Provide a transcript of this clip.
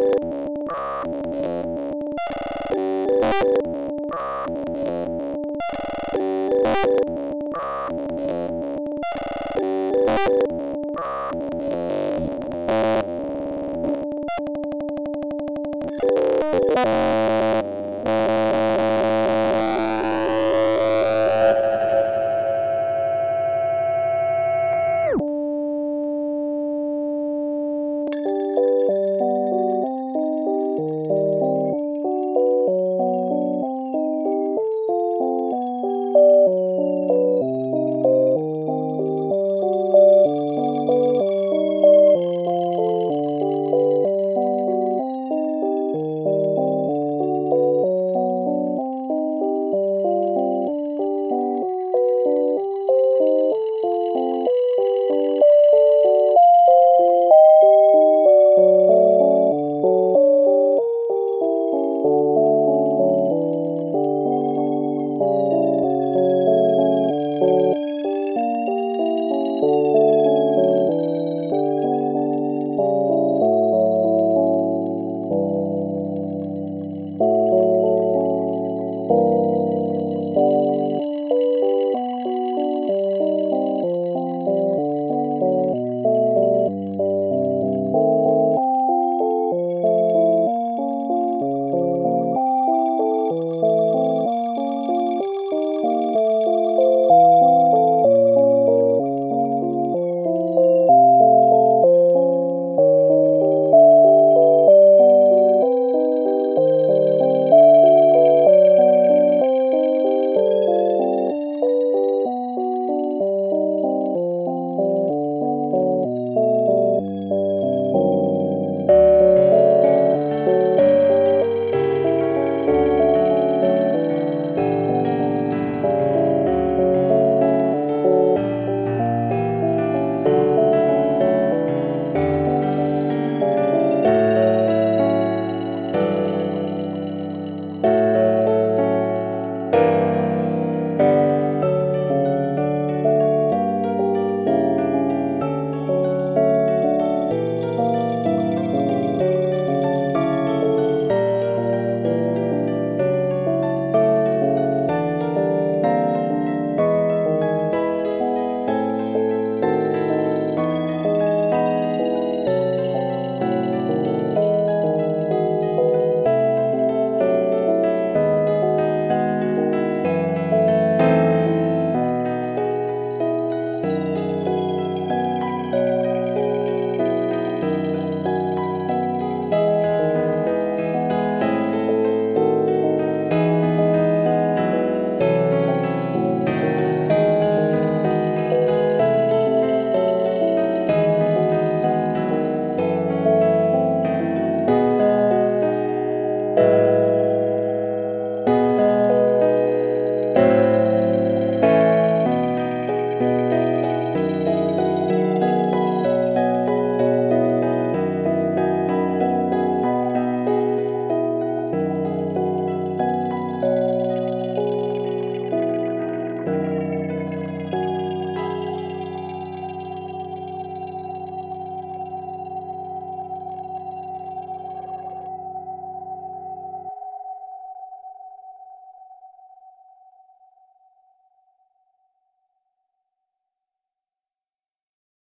you